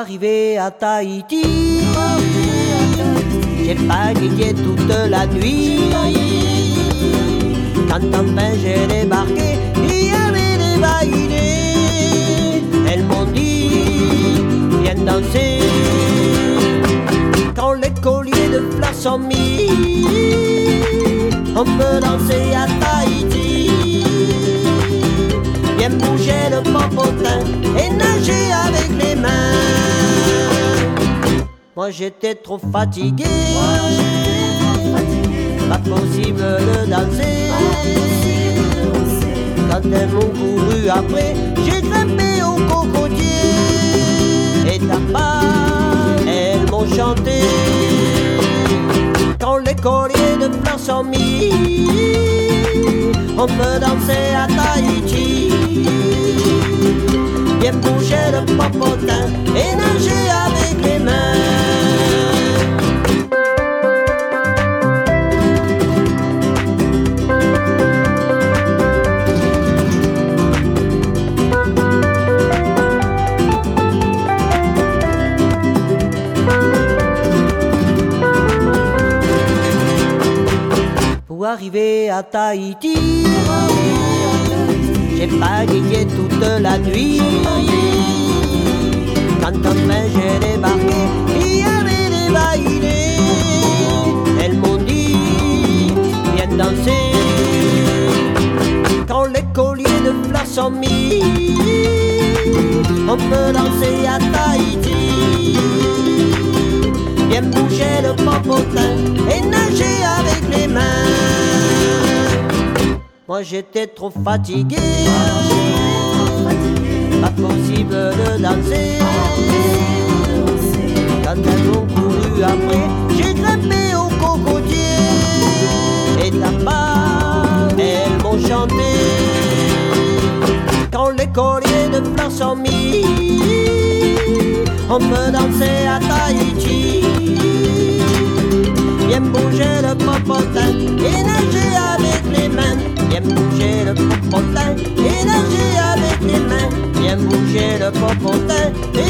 arriver à Tahiti. J'ai paniqué toute la nuit. Quand enfin j'ai débarqué, il y avait des baïnés. Elles m'ont dit, viens danser. Quand les colliers de fleurs sont mis, on peut danser à Tahiti. Viens bouger le popotin et nager avec les mains. Moi j'étais trop fatigué, pas possible de danser. Quand elles m'ont couru après, j'ai grimpé au cocotier. Et là-bas, elles m'ont chanté. Quand les colliers de fleurs sont mis, on peut danser à Tahiti. Viens bouger le popotin et nager avec les mains. Arriver à Tahiti, j'ai paniqué toute la nuit. Quand enfin j'ai débarqué, il y avait des baïnés. Elles m'ont dit, viens danser. Quand les colliers de fleurs sont mis, on peut danser à Tahiti. Viens bouger le popotin J'étais trop fatigué, pas possible de danser. Quand elles m'ont couru après, j'ai grimpé au cocotier. Et là-bas, elles m'ont chanté. Quand les colliers de fleurs sont mis, on peut danser à Tahiti. Bouger le popotin et nager avec les mains. Viens bouger le popotin et nager avec les mains. Viens bouger le popotin et